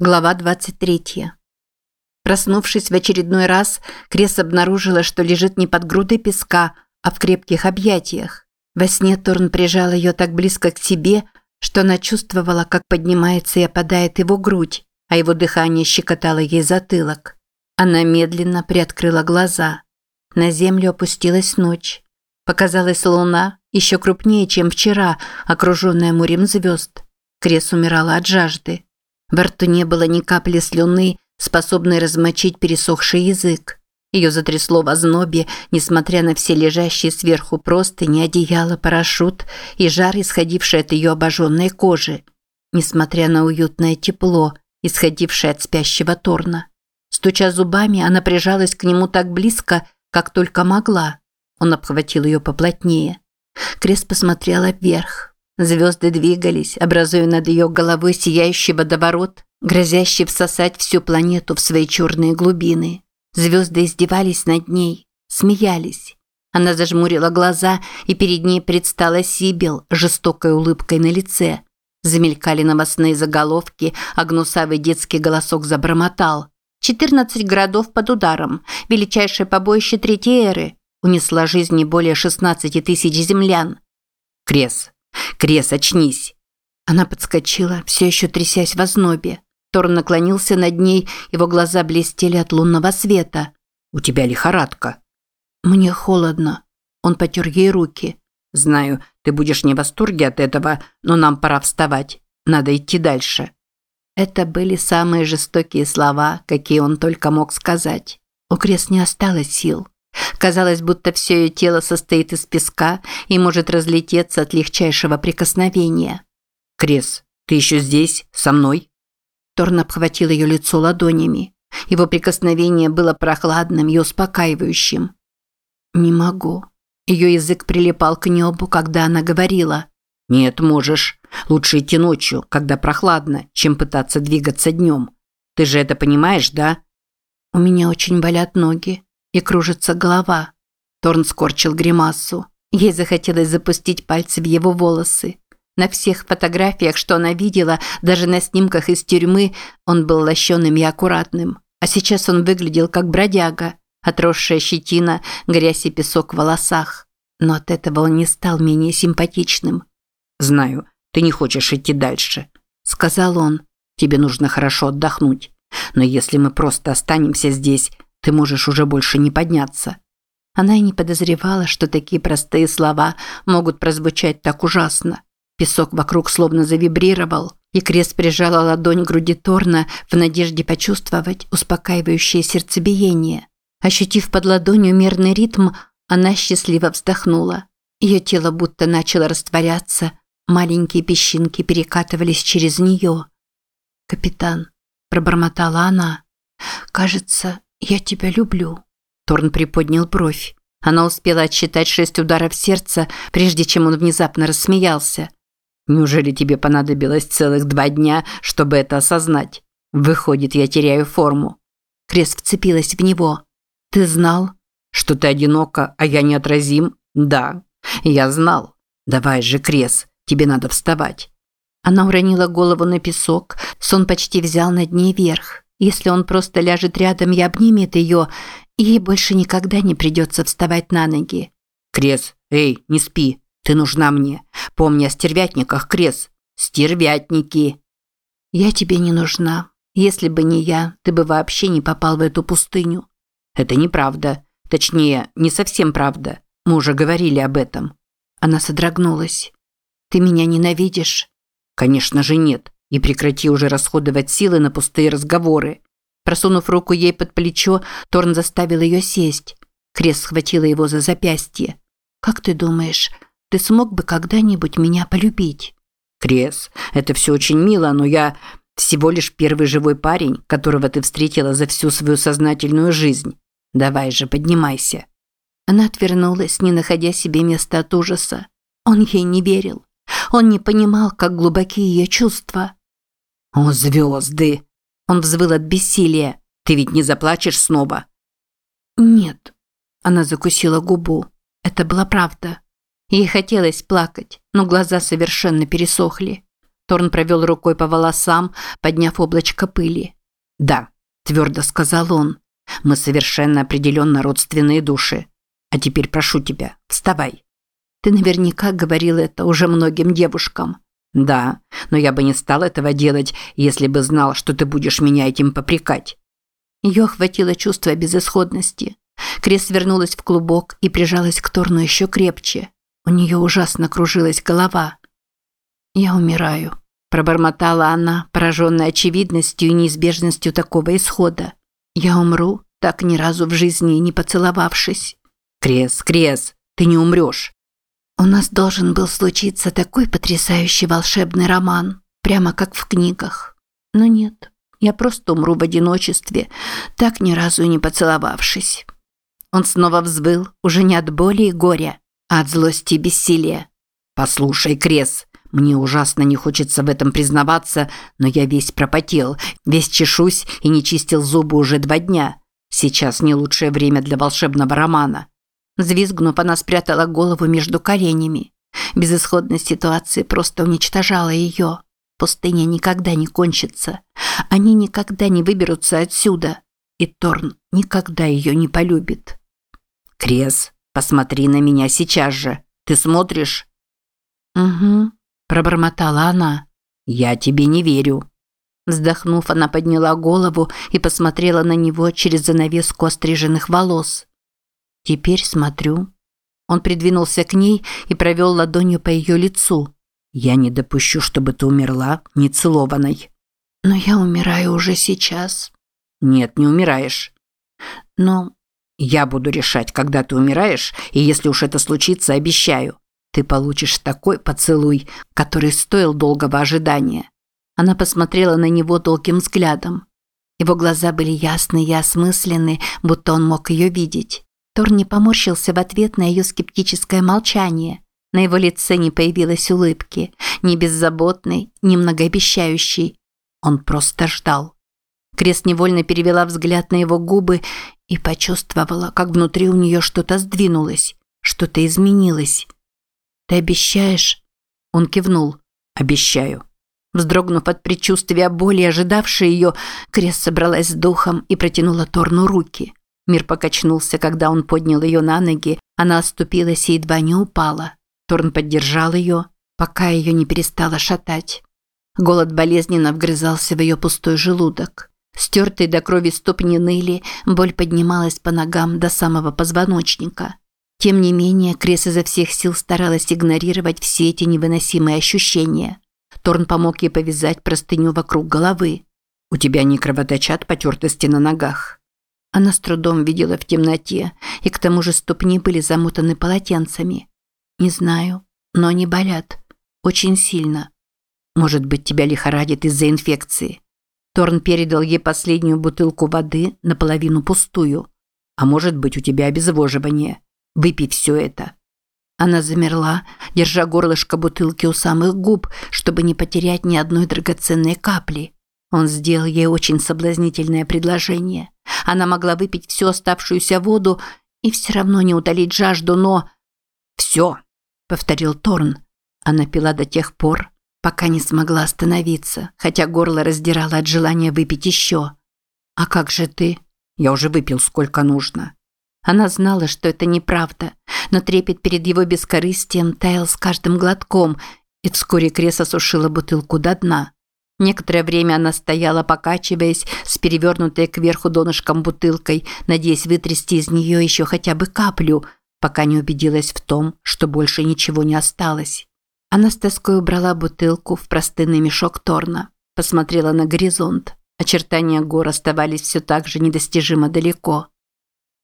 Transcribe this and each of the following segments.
Глава 23. Проснувшись в очередной раз, Крес обнаружила, что лежит не под грудой песка, а в крепких объятиях. Во сне Торн прижал ее так близко к себе, что она чувствовала, как поднимается и опадает его грудь, а его дыхание щекотало ей затылок. Она медленно приоткрыла глаза. На землю опустилась ночь. Показалась луна, еще крупнее, чем вчера, окруженная морем звезд. Крес умирала от жажды. Во рту не было ни капли слюны, способной размочить пересохший язык. Ее затрясло в ознобе, несмотря на все лежащие сверху простыни, одеяло, парашют и жар, исходивший от ее обожженной кожи. Несмотря на уютное тепло, исходившее от спящего Торна. Стуча зубами, она прижалась к нему так близко, как только могла. Он обхватил ее поплотнее. Крес посмотрела вверх. Звезды двигались, образуя над ее головой сияющий водоворот, грозящий всосать всю планету в свои черные глубины. Звезды издевались над ней, смеялись. Она зажмурила глаза, и перед ней предстала Сибил, жестокой улыбкой на лице. Замелькали новостные заголовки, а гнусавый детский голосок забормотал. «14 городов под ударом. Величайшее побоище Третьей эры. Унесла жизни более 16 тысяч землян». «Крес, «Крес, очнись!» Она подскочила, все еще трясясь в ознобе. Торн наклонился над ней, его глаза блестели от лунного света. «У тебя лихорадка». «Мне холодно». Он потер ей руки. «Знаю, ты будешь не в восторге от этого, но нам пора вставать. Надо идти дальше». Это были самые жестокие слова, какие он только мог сказать. У Крес не осталось сил. Казалось, будто все ее тело состоит из песка и может разлететься от легчайшего прикосновения. «Крес, ты еще здесь? Со мной?» Торн обхватил ее лицо ладонями. Его прикосновение было прохладным и успокаивающим. «Не могу». Ее язык прилипал к небу, когда она говорила. «Нет, можешь. Лучше идти ночью, когда прохладно, чем пытаться двигаться днем. Ты же это понимаешь, да?» «У меня очень болят ноги», и кружится голова. Торн скорчил гримасу. Ей захотелось запустить пальцы в его волосы. На всех фотографиях, что она видела, даже на снимках из тюрьмы, он был лощеным и аккуратным. А сейчас он выглядел как бродяга. Отросшая щетина, грязь и песок в волосах. Но от этого он не стал менее симпатичным. «Знаю, ты не хочешь идти дальше», – сказал он. «Тебе нужно хорошо отдохнуть. Но если мы просто останемся здесь, ты можешь уже больше не подняться». Она и не подозревала, что такие простые слова могут прозвучать так ужасно. Песок вокруг словно завибрировал, и крест прижала ладонь к груди Торна в надежде почувствовать успокаивающее сердцебиение. Ощутив под ладонью мерный ритм, она счастливо вздохнула. Ее тело будто начало растворяться, маленькие песчинки перекатывались через нее. «Капитан», – пробормотала она, – «кажется, «Я тебя люблю». Торн приподнял бровь. Она успела отсчитать шесть ударов сердца, прежде чем он внезапно рассмеялся. «Неужели тебе понадобилось целых два дня, чтобы это осознать? Выходит, я теряю форму». Крес вцепилась в него. «Ты знал?» «Что ты одинока, а я неотразим?» «Да, я знал. Давай же, Крес, тебе надо вставать». Она уронила голову на песок, сон почти взял над ней верх. Если он просто ляжет рядом и обнимет ее, ей больше никогда не придется вставать на ноги. «Крес, эй, не спи. Ты нужна мне. Помни о стервятниках, Крес. Стервятники!» «Я тебе не нужна. Если бы не я, ты бы вообще не попал в эту пустыню». «Это неправда. Точнее, не совсем правда. Мы уже говорили об этом». Она содрогнулась. «Ты меня ненавидишь?» «Конечно же нет. И прекрати уже расходовать силы на пустые разговоры. Просунув руку ей под плечо, Торн заставил ее сесть. Крес схватила его за запястье. «Как ты думаешь, ты смог бы когда-нибудь меня полюбить?» «Крес, это все очень мило, но я всего лишь первый живой парень, которого ты встретила за всю свою сознательную жизнь. Давай же, поднимайся». Она отвернулась, не находя себе места от ужаса. Он ей не верил. Он не понимал, как глубоки ее чувства. «О, звезды!» Он взвыл от бессилия. «Ты ведь не заплачешь снова?» «Нет». Она закусила губу. Это была правда. Ей хотелось плакать, но глаза совершенно пересохли. Торн провел рукой по волосам, подняв облачко пыли. «Да», – твердо сказал он, – «мы совершенно определенно родственные души. А теперь прошу тебя, вставай». «Ты наверняка говорил это уже многим девушкам». «Да, но я бы не стал этого делать, если бы знал, что ты будешь меня этим попрекать». Ее охватило чувство безысходности. Крес свернулась в клубок и прижалась к Торну еще крепче. У нее ужасно кружилась голова. «Я умираю», – пробормотала она, пораженная очевидностью и неизбежностью такого исхода. «Я умру, так ни разу в жизни не поцеловавшись». «Крес, Крес, ты не умрешь». «У нас должен был случиться такой потрясающий волшебный роман, прямо как в книгах. Но нет, я просто умру в одиночестве, так ни разу не поцеловавшись». Он снова взвыл, уже не от боли и горя, а от злости и бессилия. «Послушай, Крес, мне ужасно не хочется в этом признаваться, но я весь пропотел, весь чешусь и не чистил зубы уже два дня. Сейчас не лучшее время для волшебного романа». Взвизгнув, она спрятала голову между коленями. Безысходность ситуации просто уничтожала ее. Пустыня никогда не кончится. Они никогда не выберутся отсюда. И Торн никогда ее не полюбит. «Крес, посмотри на меня сейчас же. Ты смотришь?» «Угу», – пробормотала она. «Я тебе не верю». Вздохнув, она подняла голову и посмотрела на него через занавеску остриженных волос. «Теперь смотрю». Он придвинулся к ней и провел ладонью по ее лицу. «Я не допущу, чтобы ты умерла нецелованной». «Но я умираю уже сейчас». «Нет, не умираешь». «Но я буду решать, когда ты умираешь, и если уж это случится, обещаю, ты получишь такой поцелуй, который стоил долгого ожидания. Она посмотрела на него долгим взглядом. Его глаза были ясны и осмысленны, будто он мог ее видеть. Тор не поморщился в ответ на ее скептическое молчание. На его лице не появилось улыбки, ни беззаботной, ни многообещающей. Он просто ждал. Крест невольно перевела взгляд на его губы и почувствовала, как внутри у нее что-то сдвинулось, что-то изменилось. «Ты обещаешь?» Он кивнул. «Обещаю». Вздрогнув от предчувствия боли, ожидавшей ее, Крест собралась с духом и протянула Торну руки. Мир покачнулся, когда он поднял ее на ноги, она оступилась и едва не упала. Торн поддержал ее, пока ее не перестала шатать. Голод болезненно вгрызался в ее пустой желудок. Стертые до крови ступни ныли, боль поднималась по ногам до самого позвоночника. Тем не менее, Крес изо всех сил старалась игнорировать все эти невыносимые ощущения. Торн помог ей повязать простыню вокруг головы. «У тебя не кровоточат потертости на ногах?» Она с трудом видела в темноте, и к тому же ступни были замотаны полотенцами. «Не знаю, но они болят. Очень сильно. Может быть, тебя лихорадит из-за инфекции?» Торн передал ей последнюю бутылку воды, наполовину пустую. «А может быть, у тебя обезвоживание. Выпей все это». Она замерла, держа горлышко бутылки у самых губ, чтобы не потерять ни одной драгоценной капли. Он сделал ей очень соблазнительное предложение. Она могла выпить всю оставшуюся воду и все равно не утолить жажду, но... «Все», — повторил Торн. Она пила до тех пор, пока не смогла остановиться, хотя горло раздирало от желания выпить еще. «А как же ты?» «Я уже выпил сколько нужно». Она знала, что это неправда, но трепет перед его бескорыстием таял с каждым глотком, и вскоре Крес осушила бутылку до дна. Некоторое время она стояла, покачиваясь, с перевернутой кверху донышком бутылкой, надеясь вытрясти из нее еще хотя бы каплю, пока не убедилась в том, что больше ничего не осталось. Она с тоской убрала бутылку в простынный мешок Торна, посмотрела на горизонт. Очертания гор оставались все так же недостижимо далеко.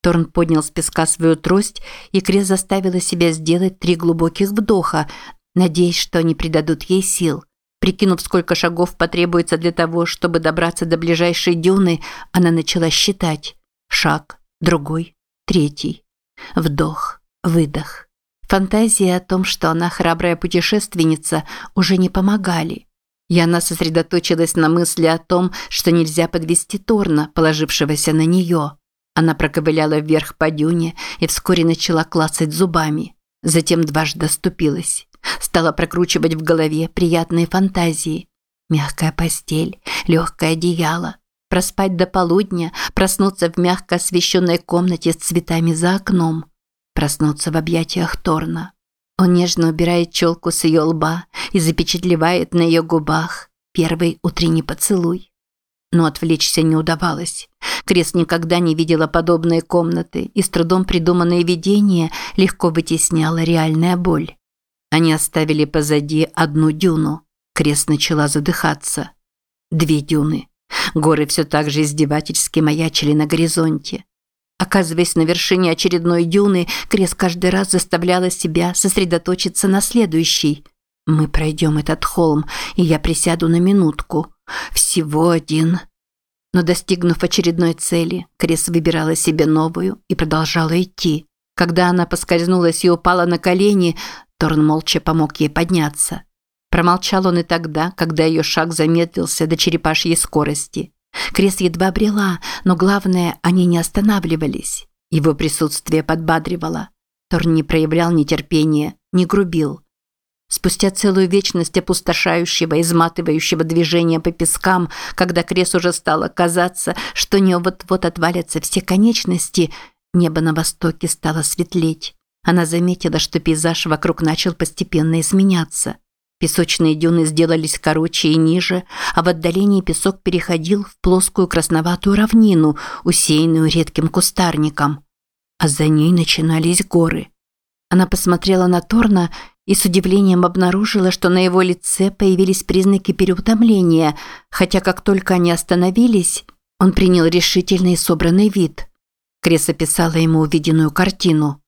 Торн поднял с песка свою трость, и Крес заставила себя сделать три глубоких вдоха, надеясь, что они придадут ей сил. Прикинув, сколько шагов потребуется для того, чтобы добраться до ближайшей дюны, она начала считать. Шаг, другой, третий. Вдох, выдох. Фантазии о том, что она храбрая путешественница, уже не помогали. И она сосредоточилась на мысли о том, что нельзя подвести Торна, положившегося на нее. Она проковыляла вверх по дюне и вскоре начала клацать зубами. Затем дважды оступилась. Стала прокручивать в голове приятные фантазии. Мягкая постель, легкое одеяло. Проспать до полудня, проснуться в мягко освещенной комнате с цветами за окном. Проснуться в объятиях Торна. Он нежно убирает челку с ее лба и запечатлевает на ее губах первый утренний поцелуй. Но отвлечься не удавалось. Крес никогда не видела подобные комнаты, и с трудом придуманное видение легко вытесняло реальная боль. Они оставили позади одну дюну. Крес начала задыхаться. Две дюны. Горы все так же издевательски маячили на горизонте. Оказываясь на вершине очередной дюны, Крес каждый раз заставляла себя сосредоточиться на следующей. «Мы пройдем этот холм, и я присяду на минутку. Всего один». Но достигнув очередной цели, Крес выбирала себе новую и продолжала идти. Когда она поскользнулась и упала на колени, Торн молча помог ей подняться. Промолчал он и тогда, когда ее шаг замедлился до черепашьей скорости. Крес едва брела, но главное, они не останавливались. Его присутствие подбадривало. Торн не проявлял нетерпения, не грубил. Спустя целую вечность опустошающего, изматывающего движения по пескам, когда Крес уже стало казаться, что у нее вот-вот отвалятся все конечности, небо на востоке стало светлеть. Она заметила, что пейзаж вокруг начал постепенно изменяться. Песочные дюны сделались короче и ниже, а в отдалении песок переходил в плоскую красноватую равнину, усеянную редким кустарником. А за ней начинались горы. Она посмотрела на Торна и с удивлением обнаружила, что на его лице появились признаки переутомления, хотя как только они остановились, он принял решительный и собранный вид. Крес описала ему увиденную картину.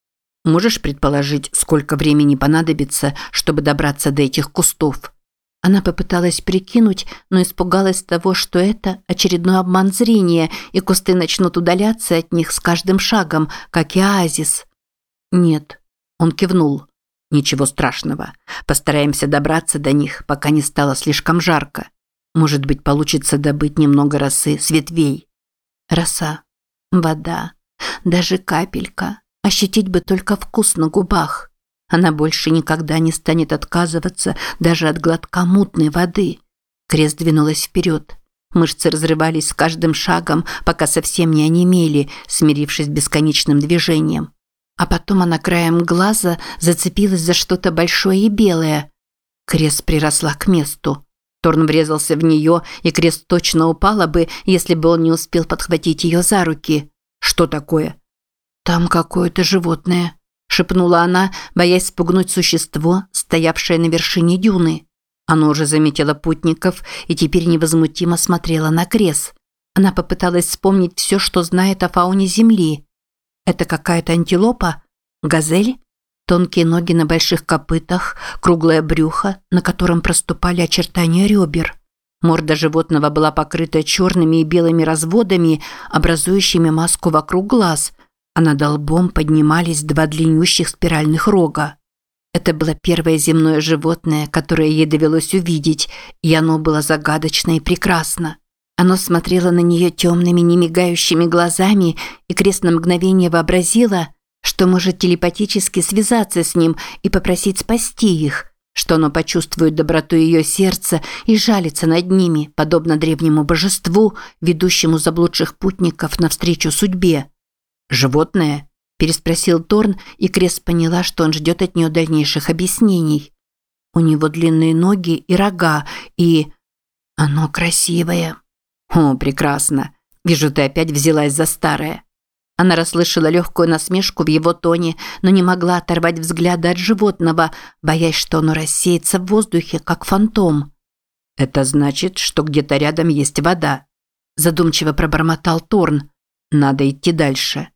«Можешь предположить, сколько времени понадобится, чтобы добраться до этих кустов?» Она попыталась прикинуть, но испугалась того, что это очередной обман зрения, и кусты начнут удаляться от них с каждым шагом, как и оазис. «Нет», – он кивнул. Ничего страшного. Постараемся добраться до них, пока не стало слишком жарко. Может быть, получится добыть немного росы с ветвей. Роса, вода, даже капелька. Ощутить бы только вкус на губах. Она больше никогда не станет отказываться даже от глотка мутной воды. Крест двинулась вперед. Мышцы разрывались с каждым шагом, пока совсем не онемели, смирившись с бесконечным движением. А потом она краем глаза зацепилась за что-то большое и белое. Крест приросла к месту. Торн врезался в нее, и крест точно упала бы, если бы он не успел подхватить ее за руки. «Что такое?» «Там какое-то животное», – шепнула она, боясь спугнуть существо, стоявшее на вершине дюны. Оно уже заметило путников и теперь невозмутимо смотрело на крест. Она попыталась вспомнить все, что знает о фауне Земли. Это какая-то антилопа? Газель? Тонкие ноги на больших копытах, круглое брюхо, на котором проступали очертания ребер. Морда животного была покрыта черными и белыми разводами, образующими маску вокруг глаз, а над лбом поднимались два длиннющих спиральных рога. Это было первое земное животное, которое ей довелось увидеть, и оно было загадочно и прекрасно. Оно смотрело на нее темными, немигающими глазами, и Крест на мгновение вообразила, что может телепатически связаться с ним и попросить спасти их, что оно почувствует доброту ее сердца и жалится над ними, подобно древнему божеству, ведущему заблудших путников навстречу судьбе. «Животное?» – переспросил Торн, и Крест поняла, что он ждет от нее дальнейших объяснений. У него длинные ноги и рога, и... Оно красивое. «О, прекрасно. Вижу, ты опять взялась за старое». Она расслышала легкую насмешку в его тоне, но не могла оторвать взгляда от животного, боясь, что оно рассеется в воздухе, как фантом. «Это значит, что где-то рядом есть вода», – задумчиво пробормотал Торн. «Надо идти дальше».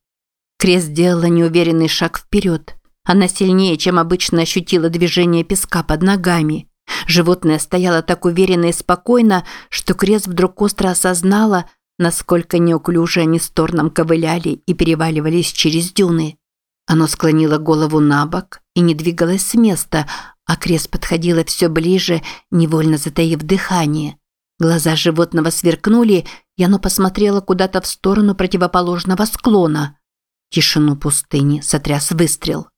Крес сделала неуверенный шаг вперед. Она сильнее, чем обычно ощутила движение песка под ногами. Животное стояло так уверенно и спокойно, что Крес вдруг остро осознала, насколько неуклюже они с Торном ковыляли и переваливались через дюны. Оно склонило голову на бок и не двигалось с места, а Крес подходила все ближе, невольно затаив дыхание. Глаза животного сверкнули, и оно посмотрело куда-то в сторону противоположного склона. Тишину пустыни сотряс выстрел.